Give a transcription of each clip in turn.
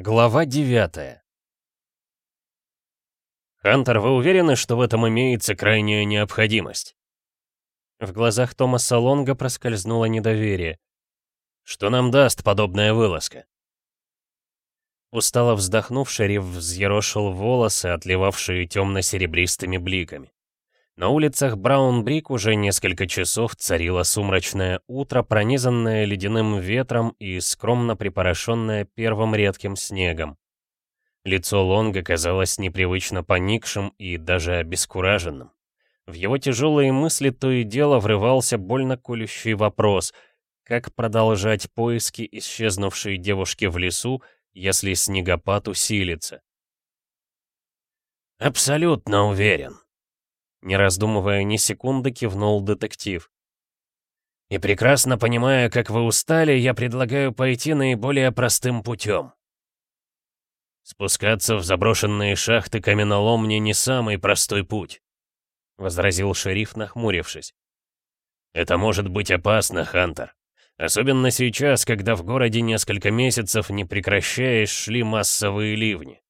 Глава 9 «Хантер, вы уверены, что в этом имеется крайняя необходимость?» В глазах Томаса Лонга проскользнуло недоверие. «Что нам даст подобная вылазка?» Устало вздохнув, шериф взъерошил волосы, отливавшие темно-серебристыми бликами. На улицах Браунбрик уже несколько часов царило сумрачное утро, пронизанное ледяным ветром и скромно припорошенное первым редким снегом. Лицо Лонга казалось непривычно поникшим и даже обескураженным. В его тяжелые мысли то и дело врывался больно колющий вопрос, как продолжать поиски исчезнувшей девушки в лесу, если снегопад усилится. «Абсолютно уверен», не раздумывая ни секунды, кивнул детектив. «И прекрасно понимая, как вы устали, я предлагаю пойти наиболее простым путем. Спускаться в заброшенные шахты каменоломни не самый простой путь», — возразил шериф, нахмурившись. «Это может быть опасно, Хантер. Особенно сейчас, когда в городе несколько месяцев, не прекращаясь, шли массовые ливни.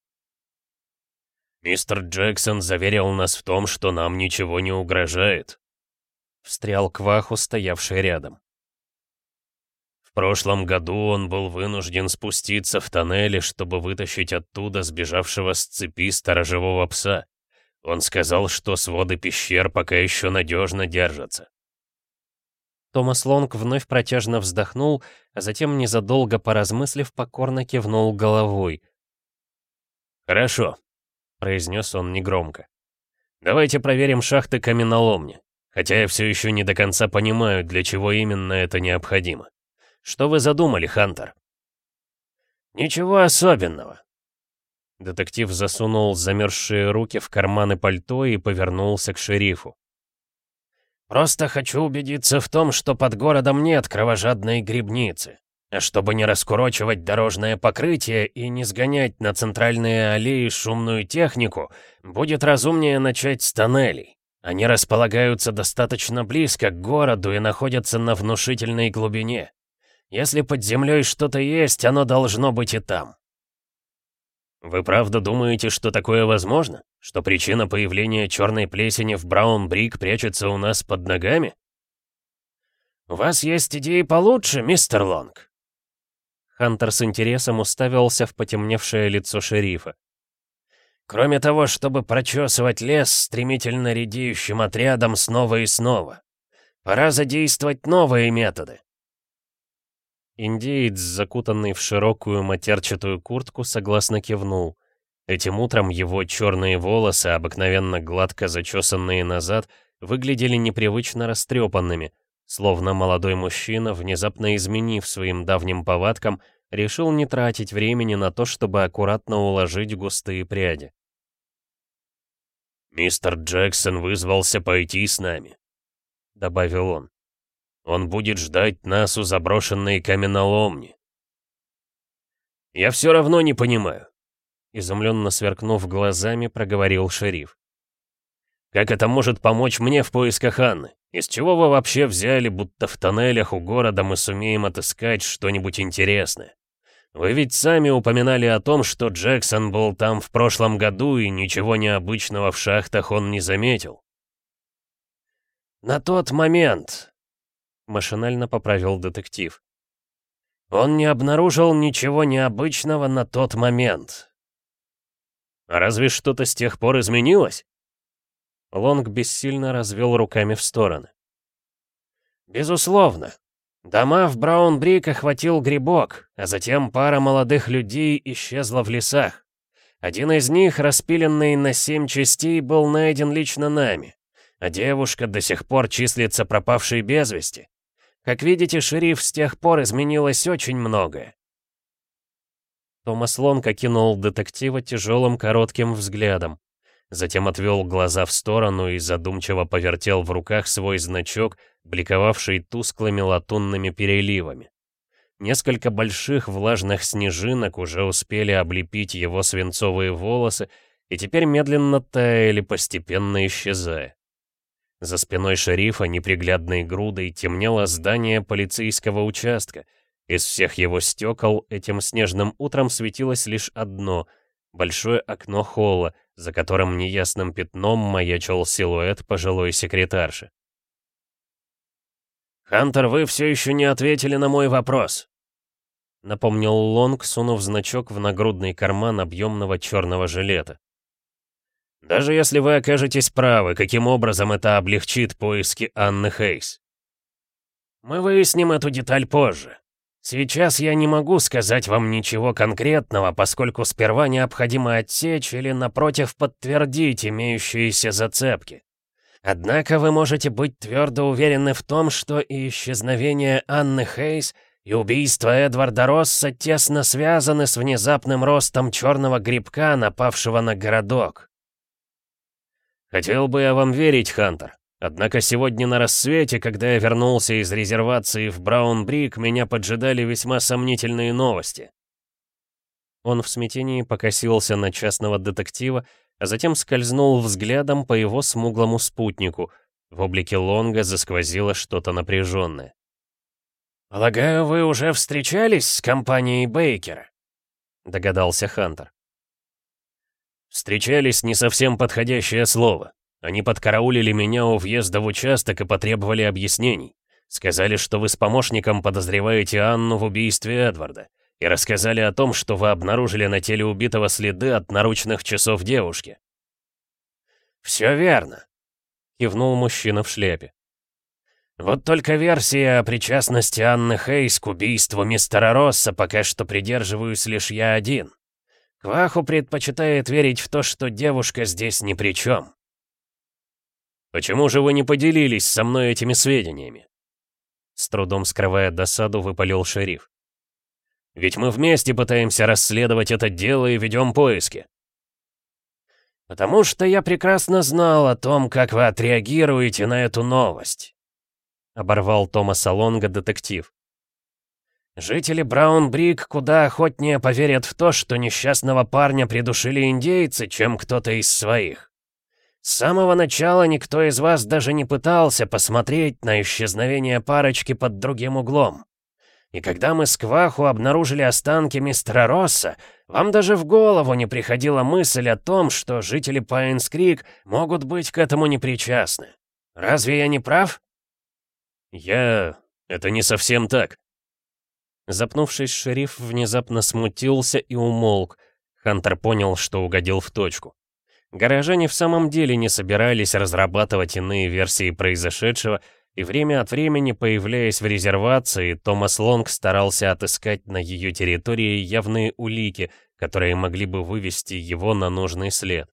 «Мистер Джексон заверил нас в том, что нам ничего не угрожает», — встрял Кваху, стоявший рядом. В прошлом году он был вынужден спуститься в тоннели, чтобы вытащить оттуда сбежавшего с цепи сторожевого пса. Он сказал, что своды пещер пока еще надежно держатся. Томас Лонг вновь протяжно вздохнул, а затем, незадолго поразмыслив, покорно кивнул головой. «Хорошо», — произнес он негромко. «Давайте проверим шахты каменоломни, хотя я все еще не до конца понимаю, для чего именно это необходимо. Что вы задумали, Хантер?» «Ничего особенного». Детектив засунул замерзшие руки в карманы пальто и повернулся к шерифу. «Просто хочу убедиться в том, что под городом нет кровожадной грибницы. Чтобы не раскурочивать дорожное покрытие и не сгонять на центральные аллеи шумную технику, будет разумнее начать с тоннелей. Они располагаются достаточно близко к городу и находятся на внушительной глубине. Если под землей что-то есть, оно должно быть и там. Вы правда думаете, что такое возможно? Что причина появления черной плесени в Браун-Брик прячется у нас под ногами? У вас есть идеи получше, мистер Лонг? Хантер с интересом уставился в потемневшее лицо шерифа. «Кроме того, чтобы прочесывать лес стремительно редеющим отрядом снова и снова. Пора задействовать новые методы». Индеец, закутанный в широкую матерчатую куртку, согласно кивнул. Этим утром его черные волосы, обыкновенно гладко зачесанные назад, выглядели непривычно растрепанными — Словно молодой мужчина, внезапно изменив своим давним повадкам, решил не тратить времени на то, чтобы аккуратно уложить густые пряди. «Мистер Джексон вызвался пойти с нами», — добавил он. «Он будет ждать нас у заброшенной каменоломни». «Я все равно не понимаю», — изумленно сверкнув глазами, проговорил шериф. «Как это может помочь мне в поисках Анны?» Из чего вы вообще взяли, будто в тоннелях у города мы сумеем отыскать что-нибудь интересное? Вы ведь сами упоминали о том, что Джексон был там в прошлом году и ничего необычного в шахтах он не заметил. На тот момент, машинально поправил детектив. Он не обнаружил ничего необычного на тот момент. А разве что-то с тех пор изменилось? Лонг бессильно развел руками в стороны. «Безусловно. Дома в Браунбрик охватил грибок, а затем пара молодых людей исчезла в лесах. Один из них, распиленный на семь частей, был найден лично нами, а девушка до сих пор числится пропавшей без вести. Как видите, шериф с тех пор изменилось очень многое. Томас Лонг окинул детектива тяжелым коротким взглядом. Затем отвел глаза в сторону и задумчиво повертел в руках свой значок, бликовавший тусклыми латунными переливами. Несколько больших влажных снежинок уже успели облепить его свинцовые волосы и теперь медленно таяли, постепенно исчезая. За спиной шерифа неприглядной грудой темнело здание полицейского участка, Из всех его стекол этим снежным утром светилось лишь одно — большое окно холла, за которым неясным пятном маячил силуэт пожилой секретарши. «Хантер, вы все еще не ответили на мой вопрос», — напомнил Лонг, сунув значок в нагрудный карман объемного черного жилета. «Даже если вы окажетесь правы, каким образом это облегчит поиски Анны Хейс?» «Мы выясним эту деталь позже. Сейчас я не могу сказать вам ничего конкретного, поскольку сперва необходимо отсечь или, напротив, подтвердить имеющиеся зацепки. Однако вы можете быть твердо уверены в том, что и исчезновение Анны Хейс, и убийство Эдварда Росса тесно связаны с внезапным ростом черного грибка, напавшего на городок. Хотел бы я вам верить, Хантер. Однако сегодня на рассвете, когда я вернулся из резервации в Браун-Брик, меня поджидали весьма сомнительные новости. Он в смятении покосился на частного детектива, а затем скользнул взглядом по его смуглому спутнику. В облике Лонга засквозило что-то напряженное. «Полагаю, вы уже встречались с компанией Бейкера?» — догадался Хантер. «Встречались не совсем подходящее слово. Они подкараулили меня у въезда в участок и потребовали объяснений. Сказали, что вы с помощником подозреваете Анну в убийстве Эдварда. И рассказали о том, что вы обнаружили на теле убитого следы от наручных часов девушки. «Все верно», — кивнул мужчина в шляпе. «Вот только версия о причастности Анны Хейс к убийству мистера Росса пока что придерживаюсь лишь я один. Кваху предпочитает верить в то, что девушка здесь ни при чем. «Почему же вы не поделились со мной этими сведениями?» С трудом скрывая досаду, выпалил шериф. «Ведь мы вместе пытаемся расследовать это дело и ведем поиски». «Потому что я прекрасно знал о том, как вы отреагируете на эту новость», — оборвал Томаса Лонга детектив. «Жители Браун-Брик куда охотнее поверят в то, что несчастного парня придушили индейцы, чем кто-то из своих. С самого начала никто из вас даже не пытался посмотреть на исчезновение парочки под другим углом. И когда мы с Кваху обнаружили останки мистера Росса, вам даже в голову не приходила мысль о том, что жители Пайнс-Крик могут быть к этому непричастны. Разве я не прав? Я... Это не совсем так. Запнувшись, шериф внезапно смутился и умолк. Хантер понял, что угодил в точку. Горожане в самом деле не собирались разрабатывать иные версии произошедшего, и время от времени, появляясь в резервации, Томас Лонг старался отыскать на ее территории явные улики, которые могли бы вывести его на нужный след.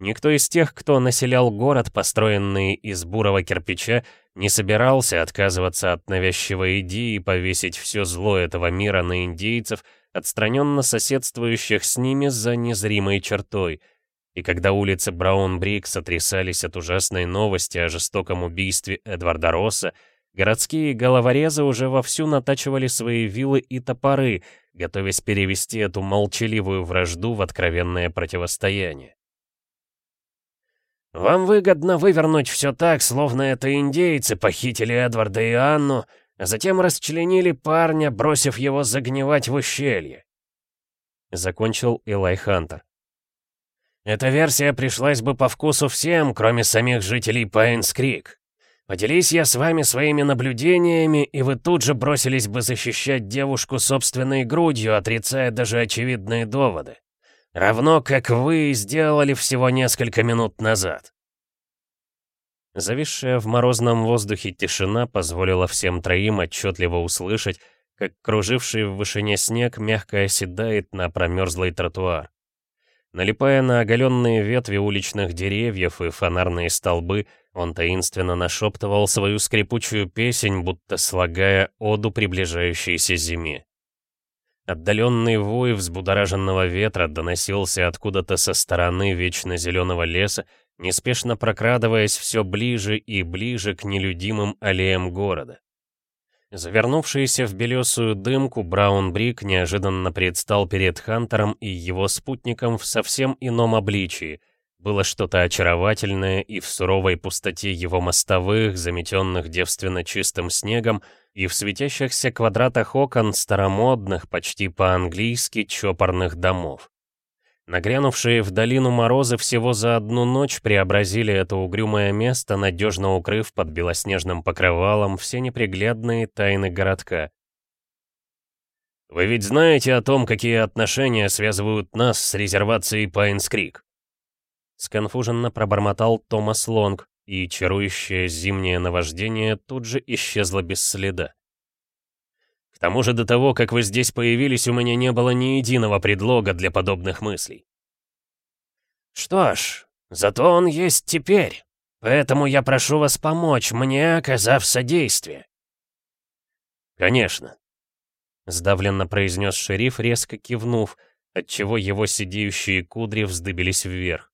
Никто из тех, кто населял город, построенный из бурого кирпича, не собирался отказываться от навязчивой идеи повесить все зло этого мира на индейцев, отстраненно соседствующих с ними за незримой чертой — и когда улицы Браун-Брик сотрясались от ужасной новости о жестоком убийстве Эдварда Росса, городские головорезы уже вовсю натачивали свои вилы и топоры, готовясь перевести эту молчаливую вражду в откровенное противостояние. «Вам выгодно вывернуть все так, словно это индейцы похитили Эдварда и Анну, а затем расчленили парня, бросив его загнивать в ущелье», — закончил Элай Хантер. Эта версия пришлась бы по вкусу всем, кроме самих жителей Пайнс-Крик. Поделись я с вами своими наблюдениями, и вы тут же бросились бы защищать девушку собственной грудью, отрицая даже очевидные доводы. Равно как вы сделали всего несколько минут назад. Зависшая в морозном воздухе тишина позволила всем троим отчетливо услышать, как круживший в вышине снег мягко оседает на промерзлый тротуар. Налипая на оголенные ветви уличных деревьев и фонарные столбы, он таинственно нашептывал свою скрипучую песень, будто слагая оду приближающейся зиме. Отдаленный вой взбудораженного ветра доносился откуда-то со стороны вечно зеленого леса, неспешно прокрадываясь все ближе и ближе к нелюдимым аллеям города. Завернувшийся в белесую дымку, Браун-Брик неожиданно предстал перед Хантером и его спутником в совсем ином обличии. Было что-то очаровательное и в суровой пустоте его мостовых, заметенных девственно чистым снегом, и в светящихся квадратах окон старомодных, почти по-английски, чопорных домов. Нагрянувшие в долину морозы всего за одну ночь преобразили это угрюмое место, надежно укрыв под белоснежным покрывалом все неприглядные тайны городка. «Вы ведь знаете о том, какие отношения связывают нас с резервацией Пайнскрик?» Сконфуженно пробормотал Томас Лонг, и чарующее зимнее наваждение тут же исчезло без следа. К тому же до того, как вы здесь появились, у меня не было ни единого предлога для подобных мыслей. Что ж, зато он есть теперь. Поэтому я прошу вас помочь мне, оказав содействие. Конечно. Сдавленно произнес шериф, резко кивнув, отчего его сидеющие кудри вздыбились вверх.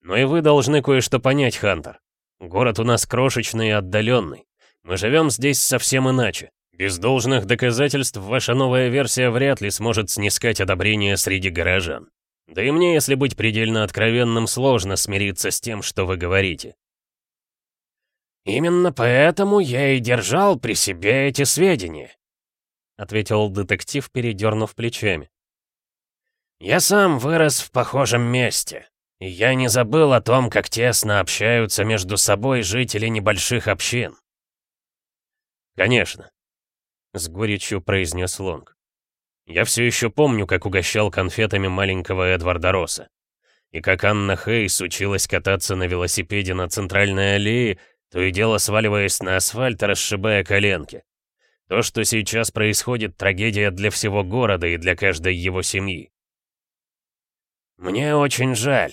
Но и вы должны кое-что понять, Хантер. Город у нас крошечный и отдаленный. Мы живем здесь совсем иначе. Без должных доказательств ваша новая версия вряд ли сможет снискать одобрение среди горожан. Да и мне, если быть предельно откровенным, сложно смириться с тем, что вы говорите. «Именно поэтому я и держал при себе эти сведения», — ответил детектив, передернув плечами. «Я сам вырос в похожем месте, и я не забыл о том, как тесно общаются между собой жители небольших общин». «Конечно», с горечью произнес Лонг. «Я все еще помню, как угощал конфетами маленького Эдварда Росса. И как Анна Хейс училась кататься на велосипеде на центральной аллее, то и дело сваливаясь на асфальт, расшибая коленки. То, что сейчас происходит, трагедия для всего города и для каждой его семьи. «Мне очень жаль».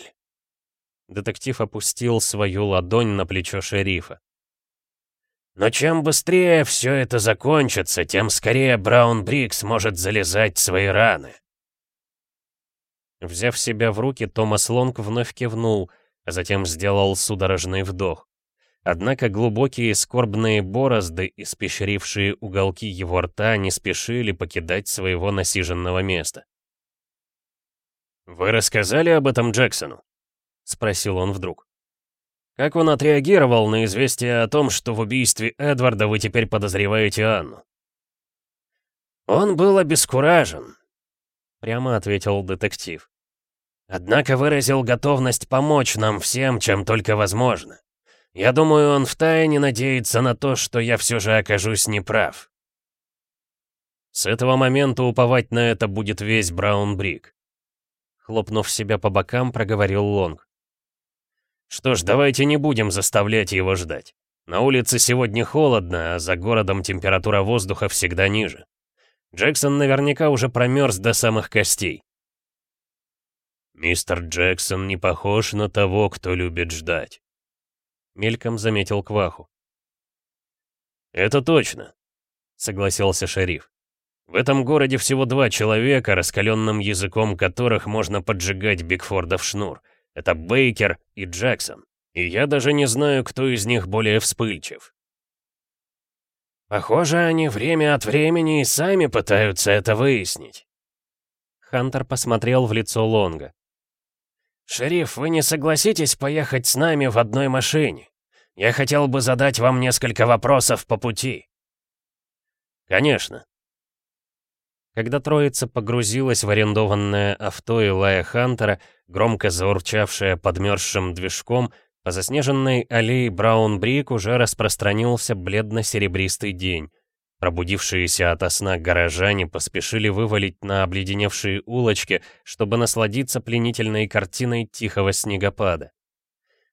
Детектив опустил свою ладонь на плечо шерифа. Но чем быстрее все это закончится, тем скорее Браун Брикс может залезать свои раны. Взяв себя в руки, Томас Лонг вновь кивнул, а затем сделал судорожный вдох. Однако глубокие скорбные борозды, испещрившие уголки его рта, не спешили покидать своего насиженного места. «Вы рассказали об этом Джексону?» — спросил он вдруг. Как он отреагировал на известие о том, что в убийстве Эдварда вы теперь подозреваете Анну? Он был обескуражен, прямо ответил детектив. Однако выразил готовность помочь нам всем, чем только возможно. Я думаю, он втайне надеется на то, что я все же окажусь неправ. С этого момента уповать на это будет весь Браун-Брик. Хлопнув себя по бокам, проговорил Лонг. Что ж, давайте не будем заставлять его ждать. На улице сегодня холодно, а за городом температура воздуха всегда ниже. Джексон наверняка уже промерз до самых костей. «Мистер Джексон не похож на того, кто любит ждать», — мельком заметил Кваху. «Это точно», — согласился шериф. «В этом городе всего два человека, раскаленным языком которых можно поджигать Бигфорда в шнур. Это Бейкер и Джексон. И я даже не знаю, кто из них более вспыльчив. Похоже, они время от времени и сами пытаются это выяснить. Хантер посмотрел в лицо Лонга. «Шериф, вы не согласитесь поехать с нами в одной машине? Я хотел бы задать вам несколько вопросов по пути». «Конечно», когда троица погрузилась в арендованное авто Илая Хантера, громко заурчавшее подмерзшим движком, по заснеженной аллее Браун-Брик уже распространился бледно-серебристый день. Пробудившиеся ото сна горожане поспешили вывалить на обледеневшие улочки, чтобы насладиться пленительной картиной тихого снегопада.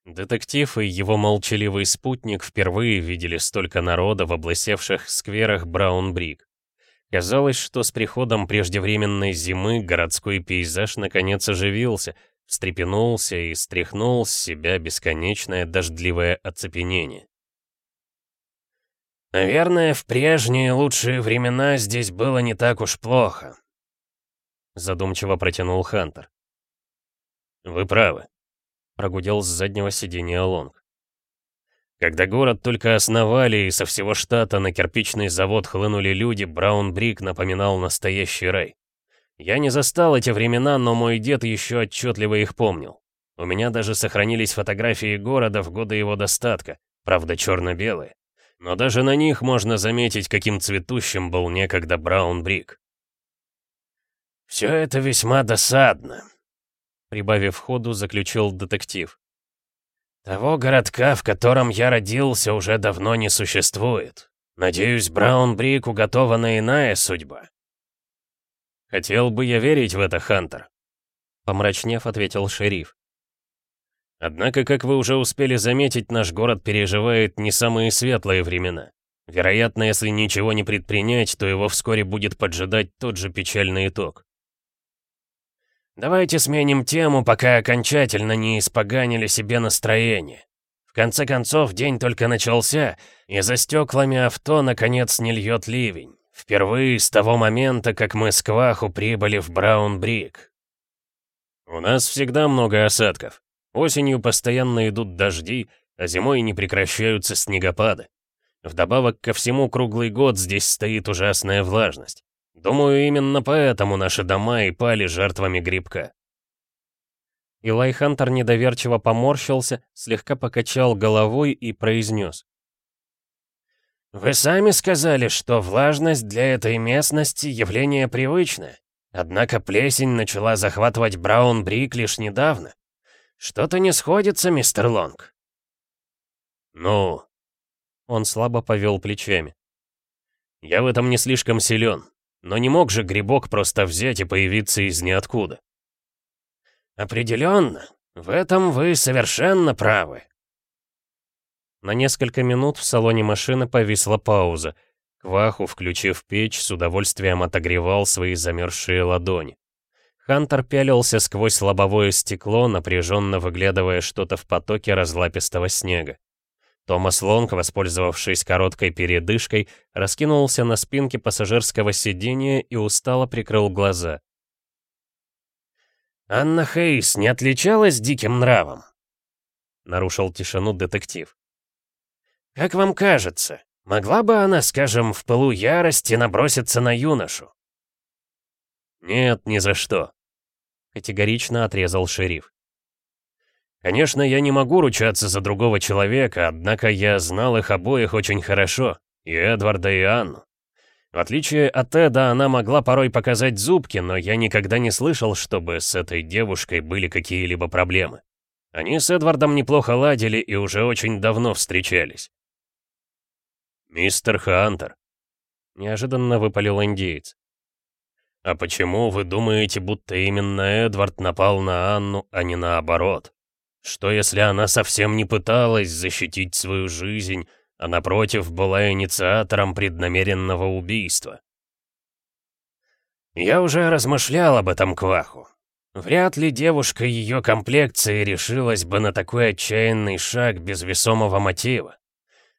Детектив и его молчаливый спутник впервые видели столько народа в облысевших скверах Браун-Брик. Казалось, что с приходом преждевременной зимы городской пейзаж наконец оживился, встрепенулся и стряхнул с себя бесконечное дождливое оцепенение. «Наверное, в прежние лучшие времена здесь было не так уж плохо», задумчиво протянул Хантер. «Вы правы», — прогудел с заднего сиденья Лонг. Когда город только основали и со всего штата на кирпичный завод хлынули люди, Браун-Брик напоминал настоящий рай. Я не застал эти времена, но мой дед еще отчетливо их помнил. У меня даже сохранились фотографии города в годы его достатка, правда черно-белые. но даже на них можно заметить, каким цветущим был некогда Браун Брик. «Все это весьма досадно», — прибавив ходу, заключил детектив. «Того городка, в котором я родился, уже давно не существует. Надеюсь, Браун Брик уготована иная судьба». «Хотел бы я верить в это, Хантер», — помрачнев, ответил шериф. «Однако, как вы уже успели заметить, наш город переживает не самые светлые времена. Вероятно, если ничего не предпринять, то его вскоре будет поджидать тот же печальный итог. Давайте сменим тему, пока окончательно не испоганили себе настроение. В конце концов, день только начался, и за стеклами авто наконец не льет ливень. Впервые с того момента, как мы с Кваху прибыли в Браун-Брик. У нас всегда много осадков. Осенью постоянно идут дожди, а зимой не прекращаются снегопады. Вдобавок ко всему, круглый год здесь стоит ужасная влажность. Думаю, именно поэтому наши дома и пали жертвами грибка. Илай Хантер недоверчиво поморщился, слегка покачал головой и произнес. «Вы сами сказали, что влажность для этой местности — явление привычное. Однако плесень начала захватывать Браун-Брик лишь недавно. Что-то не сходится, мистер Лонг». «Ну...» Он слабо повел плечами. «Я в этом не слишком силен. Но не мог же грибок просто взять и появиться из ниоткуда. «Определенно, в этом вы совершенно правы». На несколько минут в салоне машины повисла пауза. Кваху, включив печь, с удовольствием отогревал свои замерзшие ладони. Хантер пялился сквозь лобовое стекло, напряженно выглядывая что-то в потоке разлапистого снега. Томас Лонг, воспользовавшись короткой передышкой, раскинулся на спинке пассажирского сиденья и устало прикрыл глаза. «Анна Хейс не отличалась диким нравом?» Нарушил тишину детектив. «Как вам кажется, могла бы она, скажем, в пылу ярости наброситься на юношу?» «Нет, ни за что», — категорично отрезал шериф. Конечно, я не могу ручаться за другого человека, однако я знал их обоих очень хорошо, и Эдварда, и Анну. В отличие от Эда, она могла порой показать зубки, но я никогда не слышал, чтобы с этой девушкой были какие-либо проблемы. Они с Эдвардом неплохо ладили и уже очень давно встречались. «Мистер Хантер», — неожиданно выпалил индеец. «А почему вы думаете, будто именно Эдвард напал на Анну, а не наоборот?» Что если она совсем не пыталась защитить свою жизнь, а напротив была инициатором преднамеренного убийства? Я уже размышлял об этом Кваху. Вряд ли девушка ее комплекции решилась бы на такой отчаянный шаг без весомого мотива.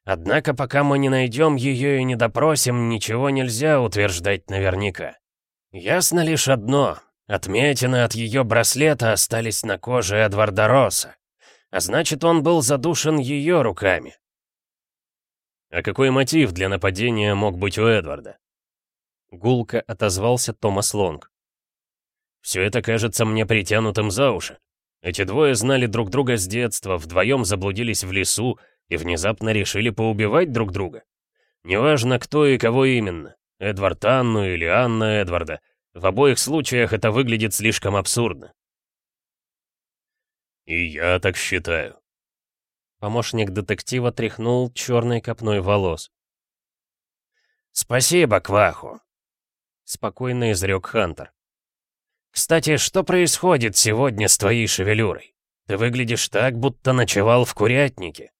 Однако пока мы не найдем ее и не допросим, ничего нельзя утверждать наверняка. Ясно лишь одно. Отметины от ее браслета остались на коже Эдварда Росса. А значит, он был задушен ее руками. А какой мотив для нападения мог быть у Эдварда? Гулко отозвался Томас Лонг. Все это кажется мне притянутым за уши. Эти двое знали друг друга с детства, вдвоем заблудились в лесу и внезапно решили поубивать друг друга. Неважно, кто и кого именно, Эдвард Анну или Анна Эдварда, в обоих случаях это выглядит слишком абсурдно. «И я так считаю». Помощник детектива тряхнул черной копной волос. «Спасибо, Кваху», — спокойно изрек Хантер. «Кстати, что происходит сегодня с твоей шевелюрой? Ты выглядишь так, будто ночевал в курятнике».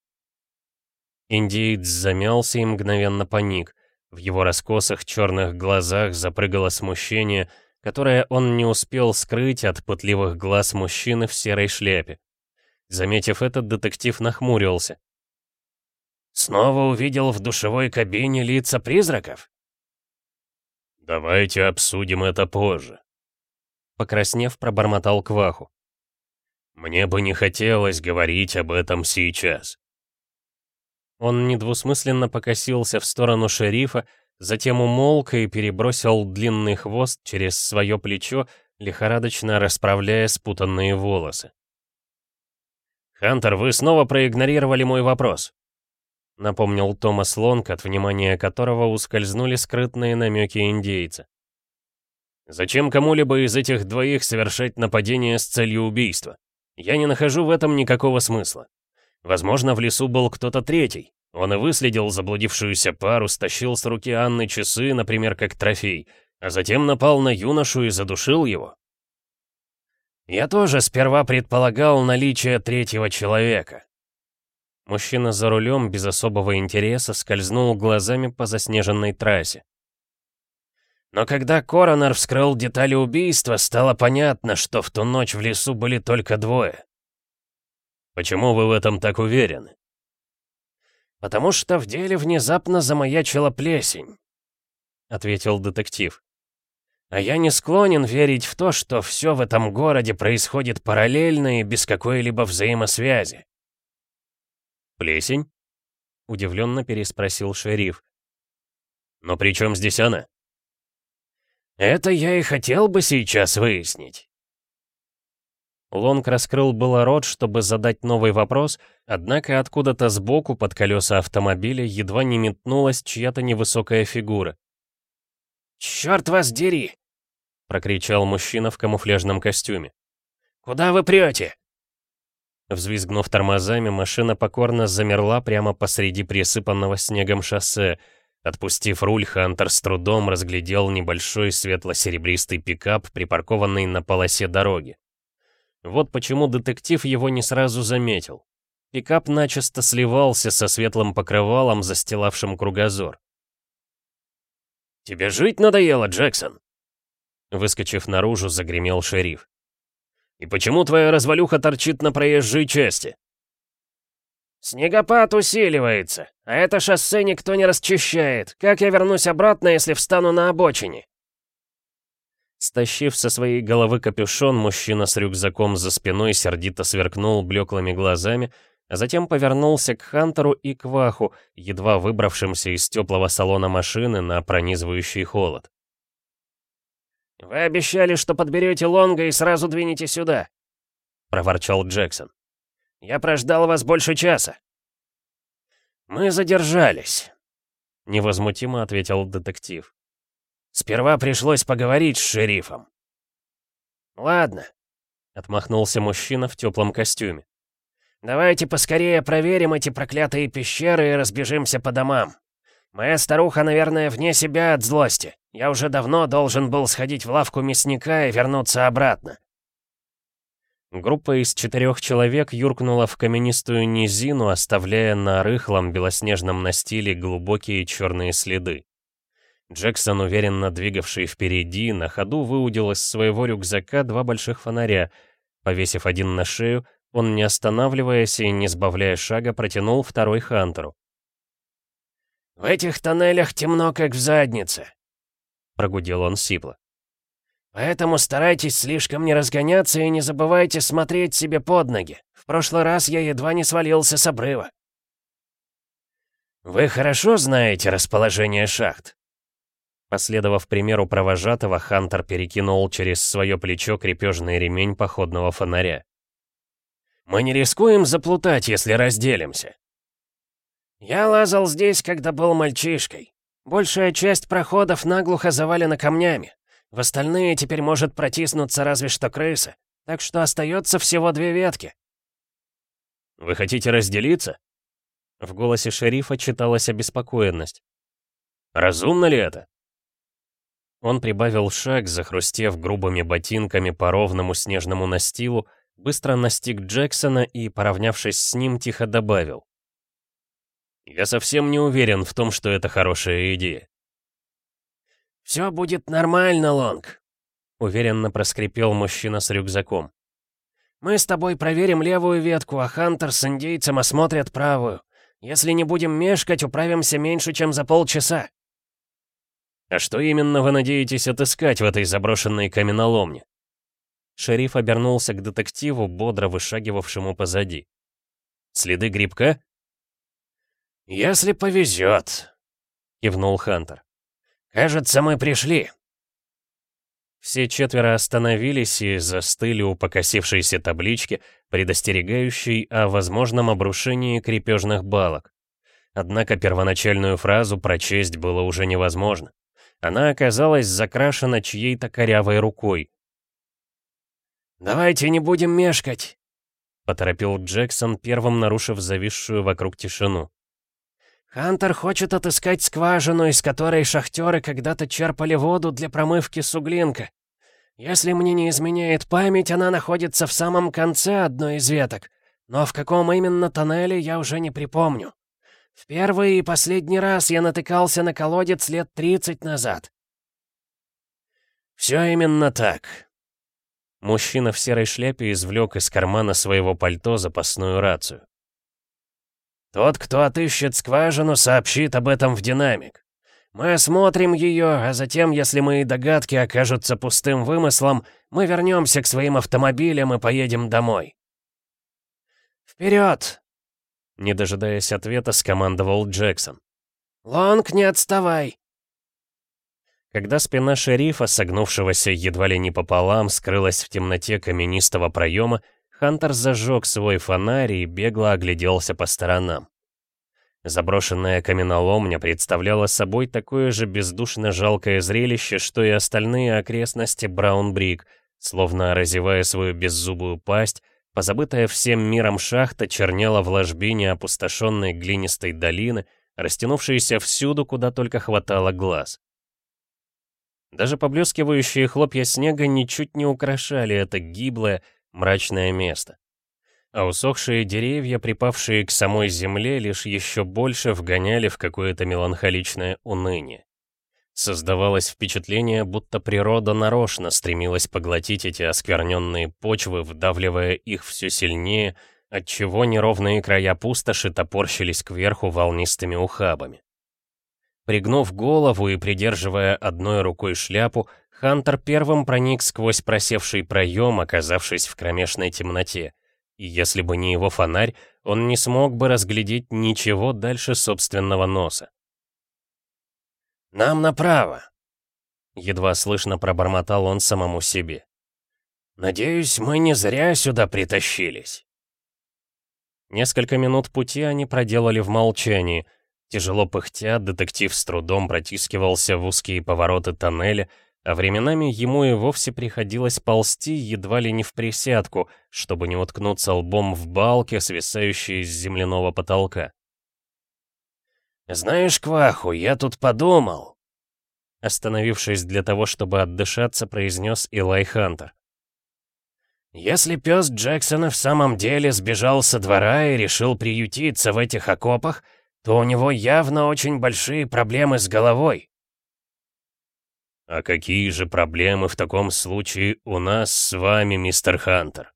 Индиец замялся и мгновенно паник. В его раскосых черных глазах запрыгало смущение — которое он не успел скрыть от пытливых глаз мужчины в серой шляпе. Заметив это, детектив нахмурился. «Снова увидел в душевой кабине лица призраков?» «Давайте обсудим это позже», — покраснев, пробормотал Кваху. «Мне бы не хотелось говорить об этом сейчас». Он недвусмысленно покосился в сторону шерифа, Затем умолк и перебросил длинный хвост через свое плечо, лихорадочно расправляя спутанные волосы. «Хантер, вы снова проигнорировали мой вопрос». напомнил Томас Лонг, от внимания которого ускользнули скрытные намеки индейца. «Зачем кому-либо из этих двоих совершать нападение с целью убийства? Я не нахожу в этом никакого смысла. Возможно, в лесу был кто-то третий. Он и выследил заблудившуюся пару, стащил с руки Анны часы, например, как трофей, а затем напал на юношу и задушил его. Я тоже сперва предполагал наличие третьего человека. Мужчина за рулем без особого интереса скользнул глазами по заснеженной трассе. Но когда коронер вскрыл детали убийства, стало понятно, что в ту ночь в лесу были только двое. Почему вы в этом так уверены? Потому что в деле внезапно замаячила плесень, ответил детектив. А я не склонен верить в то, что все в этом городе происходит параллельно и без какой-либо взаимосвязи. «Плесень?» — удивленно переспросил шериф. «Но при чем здесь она?» «Это я и хотел бы сейчас выяснить». Лонг раскрыл было рот, чтобы задать новый вопрос, однако откуда-то сбоку под колеса автомобиля едва не метнулась чья-то невысокая фигура. «Черт вас дери!» — прокричал мужчина в камуфляжном костюме. «Куда вы прете?» Взвизгнув тормозами, машина покорно замерла прямо посреди присыпанного снегом шоссе. Отпустив руль, Хантер с трудом разглядел небольшой светло-серебристый пикап, припаркованный на полосе дороги. Вот почему детектив его не сразу заметил. Пикап начисто сливался со светлым покрывалом, застилавшим кругозор. «Тебе жить надоело, Джексон?» Выскочив наружу, загремел шериф. «И почему твоя развалюха торчит на проезжей части?» «Снегопад усиливается, а это шоссе никто не расчищает. Как я вернусь обратно, если встану на обочине?» Стащив со своей головы капюшон, мужчина с рюкзаком за спиной сердито сверкнул блеклыми глазами, а затем повернулся к Хантеру и к Ваху, едва выбравшимся из теплого салона машины на пронизывающий холод. «Вы обещали, что подберете Лонга и сразу двинете сюда», — проворчал Джексон. «Я прождал вас больше часа». «Мы задержались», — невозмутимо ответил детектив. «Сперва пришлось поговорить с шерифом». «Ладно», — отмахнулся мужчина в теплом костюме. «Давайте поскорее проверим эти проклятые пещеры и разбежимся по домам. Моя старуха, наверное, вне себя от злости. Я уже давно должен был сходить в лавку мясника и вернуться обратно». Группа из четырех человек юркнула в каменистую низину, оставляя на рыхлом белоснежном настиле глубокие черные следы. Джексон, уверенно двигавший впереди, на ходу выудил из своего рюкзака два больших фонаря. Повесив один на шею, он, не останавливаясь и не сбавляя шага, протянул второй Хантеру. «В этих тоннелях темно, как в заднице», — прогудел он сипло. «Поэтому старайтесь слишком не разгоняться и не забывайте смотреть себе под ноги. В прошлый раз я едва не свалился с обрыва». «Вы хорошо знаете расположение шахт?» Последовав примеру провожатого, Хантер перекинул через свое плечо крепежный ремень походного фонаря. Мы не рискуем заплутать, если разделимся. Я лазал здесь, когда был мальчишкой. Большая часть проходов наглухо завалена камнями. В остальные теперь может протиснуться разве что крыса. Так что остается всего две ветки. Вы хотите разделиться? В голосе шерифа читалась обеспокоенность. Разумно ли это? Он прибавил шаг, захрустев грубыми ботинками по ровному снежному настилу, быстро настиг Джексона и, поравнявшись с ним, тихо добавил. «Я совсем не уверен в том, что это хорошая идея». «Все будет нормально, Лонг», — уверенно проскрипел мужчина с рюкзаком. «Мы с тобой проверим левую ветку, а Хантер с индейцем осмотрят правую. Если не будем мешкать, управимся меньше, чем за полчаса». «А что именно вы надеетесь отыскать в этой заброшенной каменоломне?» Шериф обернулся к детективу, бодро вышагивавшему позади. «Следы грибка?» «Если повезет», — кивнул Хантер. «Кажется, мы пришли». Все четверо остановились и застыли у покосившейся таблички, предостерегающей о возможном обрушении крепежных балок. Однако первоначальную фразу прочесть было уже невозможно. Она оказалась закрашена чьей-то корявой рукой. «Давайте не будем мешкать», — поторопил Джексон, первым нарушив зависшую вокруг тишину. «Хантер хочет отыскать скважину, из которой шахтеры когда-то черпали воду для промывки суглинка. Если мне не изменяет память, она находится в самом конце одной из веток, но в каком именно тоннеле я уже не припомню. В первый и последний раз я натыкался на колодец лет 30 назад». «Все именно так», Мужчина в серой шляпе извлек из кармана своего пальто запасную рацию. «Тот, кто отыщет скважину, сообщит об этом в динамик. Мы осмотрим ее, а затем, если мои догадки окажутся пустым вымыслом, мы вернемся к своим автомобилям и поедем домой». «Вперед!» Не дожидаясь ответа, скомандовал Джексон. «Лонг, не отставай!» Когда спина шерифа, согнувшегося едва ли не пополам, скрылась в темноте каменистого проема, Хантер зажег свой фонарь и бегло огляделся по сторонам. Заброшенная каменоломня представляла собой такое же бездушно жалкое зрелище, что и остальные окрестности Браунбрик, словно разевая свою беззубую пасть, позабытая всем миром шахта чернела в ложбине опустошенной глинистой долины, растянувшейся всюду, куда только хватало глаз. Даже поблескивающие хлопья снега ничуть не украшали это гиблое, мрачное место. А усохшие деревья, припавшие к самой земле, лишь еще больше вгоняли в какое-то меланхоличное уныние. Создавалось впечатление, будто природа нарочно стремилась поглотить эти оскверненные почвы, вдавливая их все сильнее, отчего неровные края пустоши топорщились кверху волнистыми ухабами. Пригнув голову и придерживая одной рукой шляпу, Хантер первым проник сквозь просевший проем, оказавшись в кромешной темноте. И если бы не его фонарь, он не смог бы разглядеть ничего дальше собственного носа. «Нам направо!» Едва слышно пробормотал он самому себе. «Надеюсь, мы не зря сюда притащились». Несколько минут пути они проделали в молчании — Тяжело пыхтя, детектив с трудом протискивался в узкие повороты тоннеля, а временами ему и вовсе приходилось ползти едва ли не в присядку, чтобы не уткнуться лбом в балки, свисающие с земляного потолка. «Знаешь, Кваху, я тут подумал», остановившись для того, чтобы отдышаться, произнес Илай Хантер. «Если пес Джексона в самом деле сбежал со двора и решил приютиться в этих окопах, то у него явно очень большие проблемы с головой. А какие же проблемы в таком случае у нас с вами, мистер Хантер?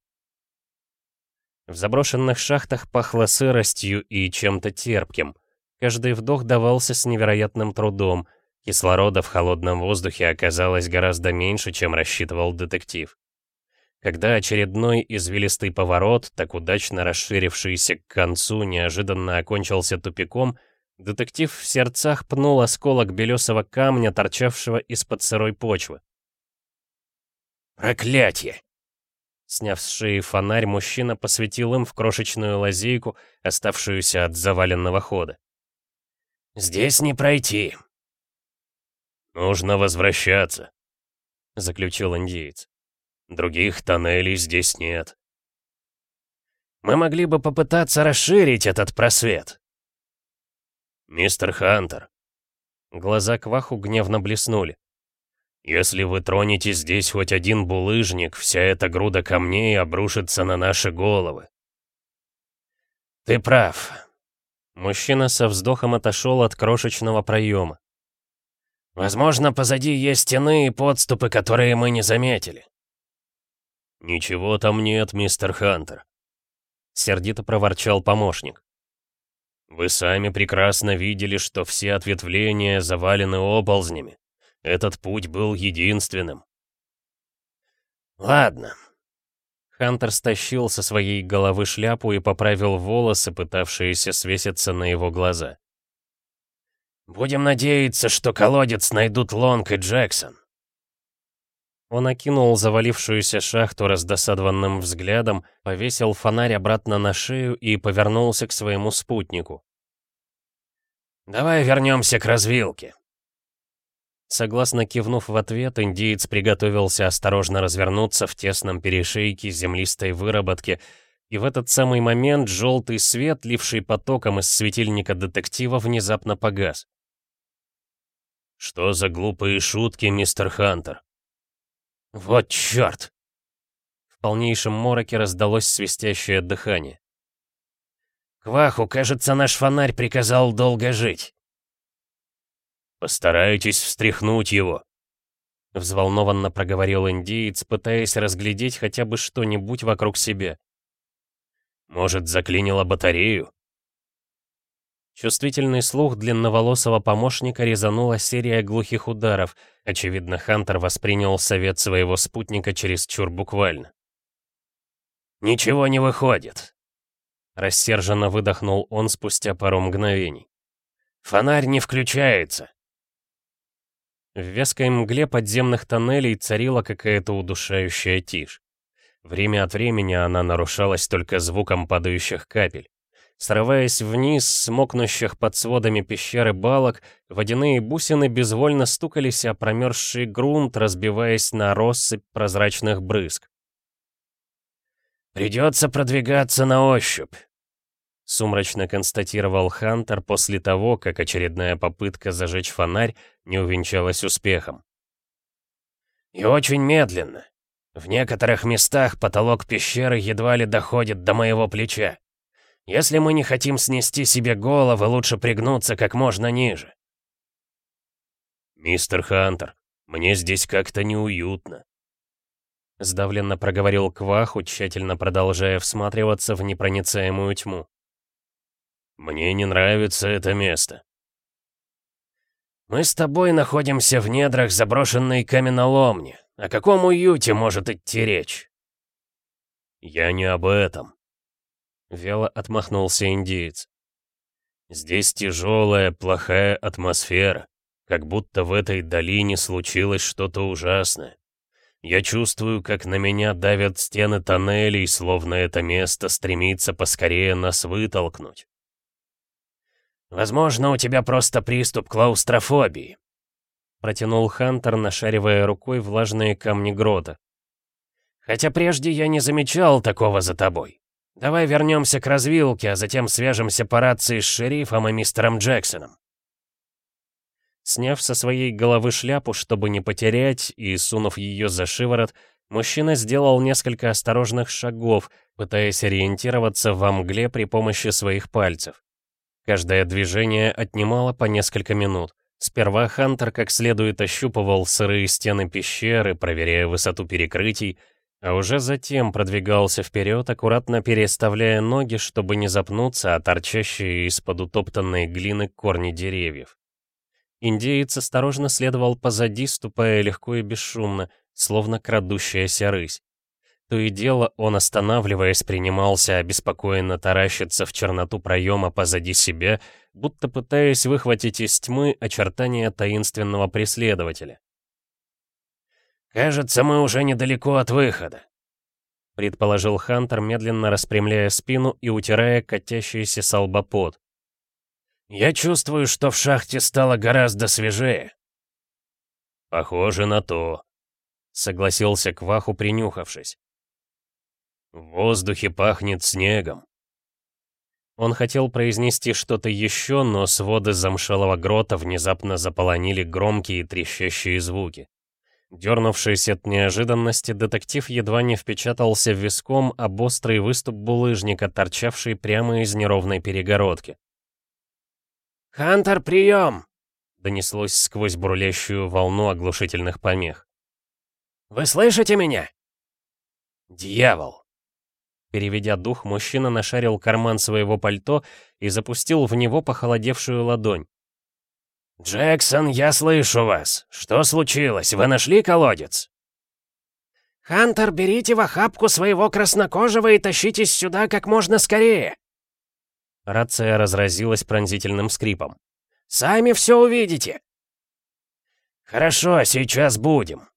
В заброшенных шахтах пахло сыростью и чем-то терпким. Каждый вдох давался с невероятным трудом. Кислорода в холодном воздухе оказалось гораздо меньше, чем рассчитывал детектив. Когда очередной извилистый поворот, так удачно расширившийся к концу, неожиданно окончился тупиком, детектив в сердцах пнул осколок белесого камня, торчавшего из-под сырой почвы. «Проклятье!» Сняв с шеи фонарь, мужчина посветил им в крошечную лазейку, оставшуюся от заваленного хода. «Здесь не пройти». «Нужно возвращаться», — заключил индеец. Других тоннелей здесь нет. Мы могли бы попытаться расширить этот просвет. Мистер Хантер. Глаза Кваху гневно блеснули. Если вы тронете здесь хоть один булыжник, вся эта груда камней обрушится на наши головы. Ты прав. Мужчина со вздохом отошел от крошечного проема. Возможно, позади есть иные подступы, которые мы не заметили. «Ничего там нет, мистер Хантер», — сердито проворчал помощник. «Вы сами прекрасно видели, что все ответвления завалены оползнями. Этот путь был единственным». «Ладно». Хантер стащил со своей головы шляпу и поправил волосы, пытавшиеся свеситься на его глаза. «Будем надеяться, что колодец найдут Лонг и Джексон». Он окинул завалившуюся шахту раздосадованным взглядом, повесил фонарь обратно на шею и повернулся к своему спутнику. Давай вернемся к развилке. Согласно кивнув в ответ, индиец приготовился осторожно развернуться в тесном перешейке землистой выработки, и в этот самый момент желтый свет, ливший потоком из светильника детектива, внезапно погас. «Что за глупые шутки, мистер Хантер?» «Вот чёрт!» В полнейшем мороке раздалось свистящее дыхание. «Кваху, кажется, наш фонарь приказал долго жить». «Постарайтесь встряхнуть его», — взволнованно проговорил индиец, пытаясь разглядеть хотя бы что-нибудь вокруг себя. «Может, заклинило батарею?» Чувствительный слух длинноволосого помощника резанула серия глухих ударов. Очевидно, Хантер воспринял совет своего спутника чересчур буквально. «Ничего не выходит», — рассерженно выдохнул он спустя пару мгновений. «Фонарь не включается». В вязкой мгле подземных тоннелей царила какая-то удушающая тишь. Время от времени она нарушалась только звуком падающих капель. Срываясь вниз с мокнущих под сводами пещеры балок, водяные бусины безвольно стукались о промерзший грунт, разбиваясь на россыпь прозрачных брызг. «Придется продвигаться на ощупь», — сумрачно констатировал Хантер после того, как очередная попытка зажечь фонарь не увенчалась успехом. «И очень медленно. В некоторых местах потолок пещеры едва ли доходит до моего плеча. Если мы не хотим снести себе головы, лучше пригнуться как можно ниже. «Мистер Хантер, мне здесь как-то неуютно», — сдавленно проговорил Кваху, тщательно продолжая всматриваться в непроницаемую тьму. «Мне не нравится это место». «Мы с тобой находимся в недрах заброшенной каменоломни. О каком уюте может идти речь?» «Я не об этом», Вяло отмахнулся индеец. «Здесь тяжелая, плохая атмосфера, как будто в этой долине случилось что-то ужасное. Я чувствую, как на меня давят стены тоннелей, словно это место стремится поскорее нас вытолкнуть. «Возможно, у тебя просто приступ клаустрофобии», — протянул Хантер, нашаривая рукой влажные камни грота. «Хотя прежде я не замечал такого за тобой. Давай вернемся к развилке, а затем свяжемся по рации с шерифом и мистером Джексоном. Сняв со своей головы шляпу, чтобы не потерять, и сунув ее за шиворот, мужчина сделал несколько осторожных шагов, пытаясь ориентироваться во мгле при помощи своих пальцев. Каждое движение отнимало по несколько минут. Сперва Хантер как следует ощупывал сырые стены пещеры, проверяя высоту перекрытий, а уже затем продвигался вперед, аккуратно переставляя ноги, чтобы не запнуться, а торчащие из-под утоптанной глины корни деревьев. Индеец осторожно следовал позади, ступая легко и бесшумно, словно крадущаяся рысь. То и дело он, останавливаясь, принимался обеспокоенно таращиться в черноту проема позади себя, будто пытаясь выхватить из тьмы очертания таинственного преследователя. «Кажется, мы уже недалеко от выхода», — предположил Хантер, медленно распрямляя спину и утирая катящийся салбопот. «Я чувствую, что в шахте стало гораздо свежее». «Похоже на то», — согласился Кваху, принюхавшись. «В воздухе пахнет снегом». Он хотел произнести что-то еще, но своды замшелого грота внезапно заполонили громкие трещащие звуки. Дернувшись от неожиданности, детектив едва не впечатался виском об острый выступ булыжника, торчавший прямо из неровной перегородки. «Хантер, прием!» — донеслось сквозь бурлящую волну оглушительных помех. «Вы слышите меня?» «Дьявол!» Переведя дух, мужчина нашарил карман своего пальто и запустил в него похолодевшую ладонь. «Джексон, я слышу вас. Что случилось? Вы нашли колодец?» «Хантер, берите в охапку своего краснокожего и тащитесь сюда как можно скорее!» Рация разразилась пронзительным скрипом. «Сами все увидите!» «Хорошо, сейчас будем!»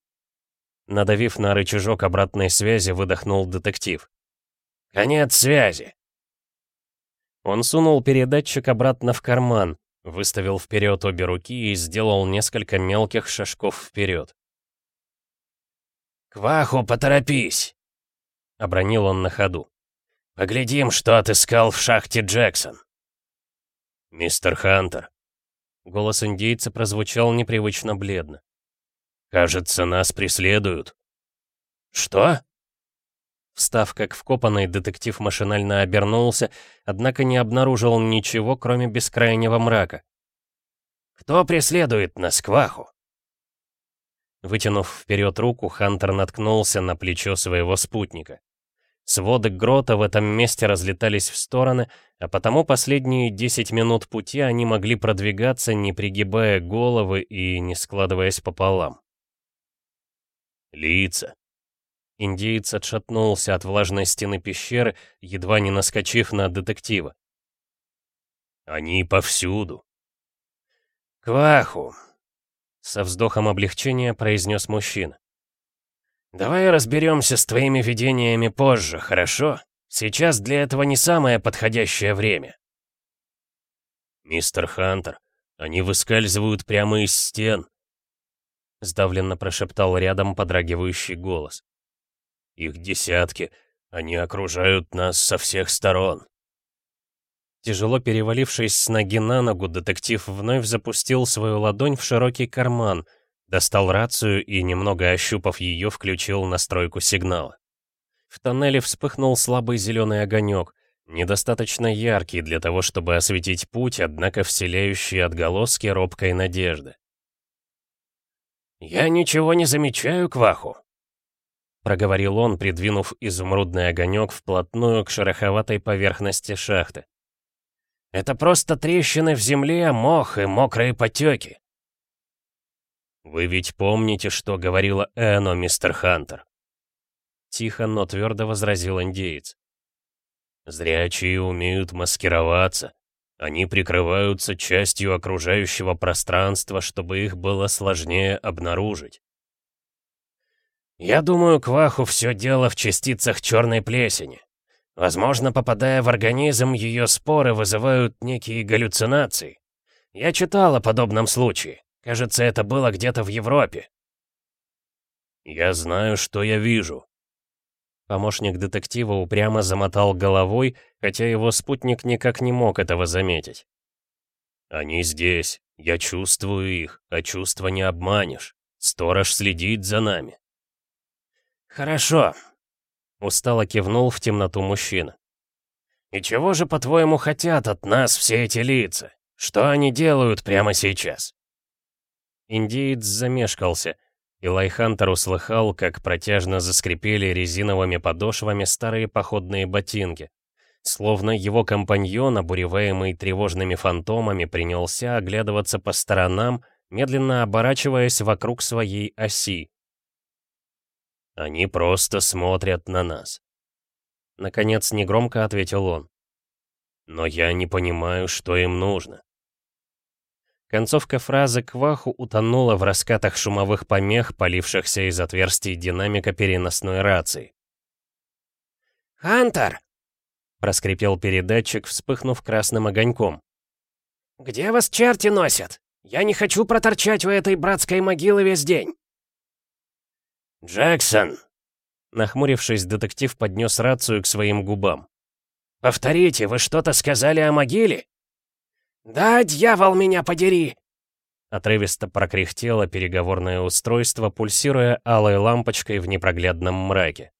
Надавив на рычажок обратной связи, выдохнул детектив. «Конец связи!» Он сунул передатчик обратно в карман, выставил вперед обе руки и сделал несколько мелких шажков вперед. «Кваху, поторопись!» — обронил он на ходу. «Поглядим, что отыскал в шахте Джексон». «Мистер Хантер». Голос индейца прозвучал непривычно бледно. «Кажется, нас преследуют». «Что?» Встав как вкопанный, детектив машинально обернулся, однако не обнаружил ничего, кроме бескрайнего мрака. «Кто преследует нас, Кваху?» Вытянув вперед руку, Хантер наткнулся на плечо своего спутника. Своды грота в этом месте разлетались в стороны, а потому последние 10 минут пути они могли продвигаться, не пригибая головы и не складываясь пополам. «Лица», Индиец отшатнулся от влажной стены пещеры, едва не наскочив на детектива. «Они повсюду». «Кваху!» — со вздохом облегчения произнес мужчина. «Давай разберемся с твоими видениями позже, хорошо? Сейчас для этого не самое подходящее время». «Мистер Хантер, они выскальзывают прямо из стен», — сдавленно прошептал рядом подрагивающий голос. Их десятки. Они окружают нас со всех сторон. Тяжело перевалившись с ноги на ногу, детектив вновь запустил свою ладонь в широкий карман, достал рацию и, немного ощупав ее, включил настройку сигнала. В тоннеле вспыхнул слабый зеленый огонек, недостаточно яркий для того, чтобы осветить путь, однако вселяющий отголоски робкой надежды. «Я ничего не замечаю, Кваху», проговорил он, придвинув изумрудный огонек вплотную к шероховатой поверхности шахты. «Это просто трещины в земле, мох и мокрые потеки». «Вы ведь помните, что говорила Эно, мистер Хантер?» Тихо, но твердо возразил индеец. «Зрячие умеют маскироваться. Они прикрываются частью окружающего пространства, чтобы их было сложнее обнаружить. Я думаю, Кваху все дело в частицах черной плесени. Возможно, попадая в организм, ее споры вызывают некие галлюцинации. Я читал о подобном случае. Кажется, это было где-то в Европе. «Я знаю, что я вижу». Помощник детектива упрямо замотал головой, хотя его спутник никак не мог этого заметить. «Они здесь. Я чувствую их, а чувства не обманешь. Сторож следит за нами. «Хорошо», — устало кивнул в темноту мужчина. «И чего же, по-твоему, хотят от нас все эти лица? Что они делают прямо сейчас?» Индиец замешкался, и Лайхантер услыхал, как протяжно заскрипели резиновыми подошвами старые походные ботинки. Словно его компаньон, обуреваемый тревожными фантомами, принялся оглядываться по сторонам, медленно оборачиваясь вокруг своей оси. Они просто смотрят на нас. Наконец негромко ответил он. Но я не понимаю, что им нужно. Концовка фразы «кваху» утонула в раскатах шумовых помех, полившихся из отверстий динамика переносной рации. «Хантер!» — проскрипел передатчик, вспыхнув красным огоньком. «Где вас черти носят? Я не хочу проторчать у этой братской могилы весь день!» «Джексон!» Нахмурившись, детектив поднес рацию к своим губам. «Повторите, вы что-то сказали о могиле?» «Да, дьявол, меня подери!» Отрывисто прокряхтело переговорное устройство, пульсируя алой лампочкой в непроглядном мраке.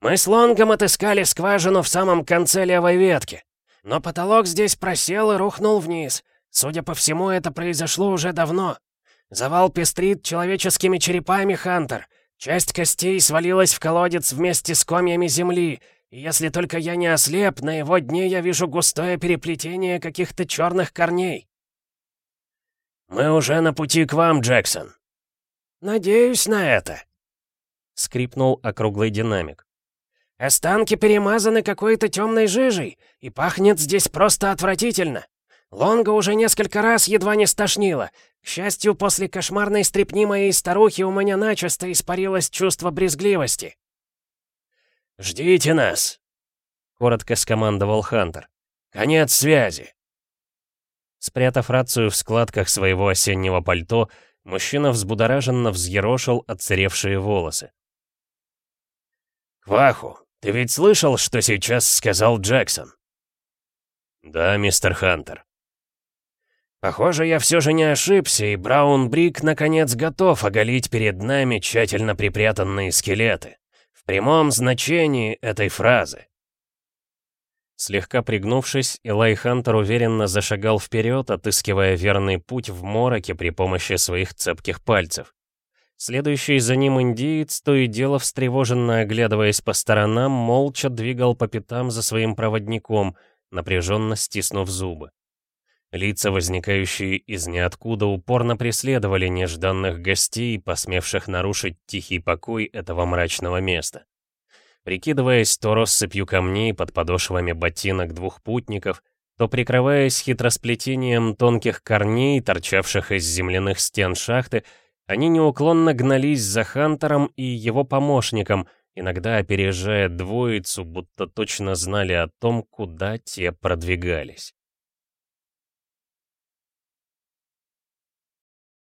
«Мы с Лонгом отыскали скважину в самом конце левой ветки, но потолок здесь просел и рухнул вниз. Судя по всему, это произошло уже давно. Завал пестрит человеческими черепами, Хантер. Часть костей свалилась в колодец вместе с комьями земли. И если только я не ослеп, на его дне я вижу густое переплетение каких-то черных корней. Мы уже на пути к вам, Джексон. Надеюсь на это. Скрипнул округлый динамик. Останки перемазаны какой-то темной жижей, и пахнет здесь просто отвратительно. Лонга уже несколько раз едва не стошнило. К счастью, после кошмарной стрепни моей старухи у меня начисто испарилось чувство брезгливости. «Ждите нас!» — коротко скомандовал Хантер. «Конец связи!» Спрятав рацию в складках своего осеннего пальто, мужчина взбудораженно взъерошил отсыревшие волосы. «Кваху, ты ведь слышал, что сейчас сказал Джексон?» «Да, мистер Хантер». «Похоже, я все же не ошибся, и Браун Брик наконец готов оголить перед нами тщательно припрятанные скелеты. В прямом значении этой фразы». Слегка пригнувшись, Элай Хантер уверенно зашагал вперед, отыскивая верный путь в мороке при помощи своих цепких пальцев. Следующий за ним индиец, то и дело встревоженно оглядываясь по сторонам, молча двигал по пятам за своим проводником, напряженно стиснув зубы. Лица, возникающие из ниоткуда, упорно преследовали нежданных гостей, посмевших нарушить тихий покой этого мрачного места. Прикидываясь то россыпью камней под подошвами ботинок двух путников, то прикрываясь хитросплетением тонких корней, торчавших из земляных стен шахты, они неуклонно гнались за Хантером и его помощником, иногда опережая двоицу, будто точно знали о том, куда те продвигались.